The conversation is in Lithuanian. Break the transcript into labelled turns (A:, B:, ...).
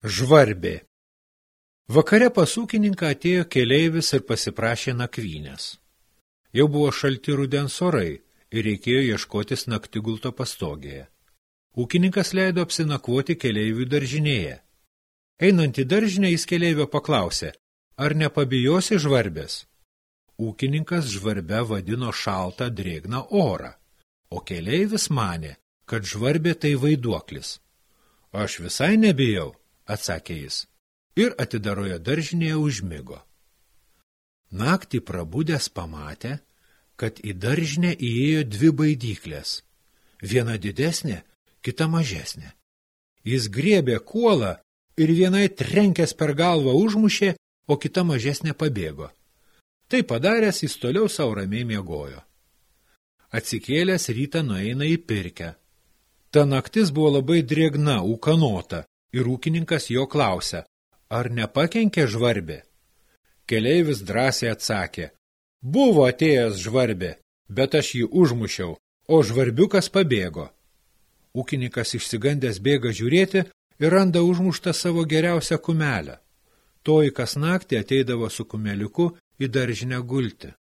A: Žvarbė. Vakare pas ūkininką atėjo keleivis ir pasiprašė nakvynės. Jau buvo šalti rudens orai ir reikėjo ieškotis naktigulto pastogėje. Ūkininkas leido apsinakvoti keleivių daržinėje. Einant į daržinę jis keleivio paklausė, ar nepabijosi žvarbės? Ūkininkas žvarbę vadino šaltą drėgną orą, o keleivis manė, kad žvarbė tai vaiduoklis. Aš visai nebijau, atsakė jis, ir atidarojo daržinėje užmigo. Naktį prabudęs pamatė, kad į daržinę įėjo dvi baidyklės, viena didesnė, kita mažesnė. Jis griebė kuolą ir vienai trenkęs per galvą užmušė, o kita mažesnė pabėgo. Tai padaręs jis toliau savo ramiai miegojo. Atsikėlęs rytą nueina į pirkę. Ta naktis buvo labai drėgna, ūkanota, ir ūkininkas jo klausia, ar nepakenkė žvarbė? Keleivis drąsiai atsakė, buvo atėjęs žvarbė, bet aš jį užmušiau, o žvarbiukas pabėgo. Ūkininkas išsigandęs bėga žiūrėti ir randa užmuštą savo geriausią kumelę. Toji kas naktį ateidavo su kumeliuku į daržinę gulti.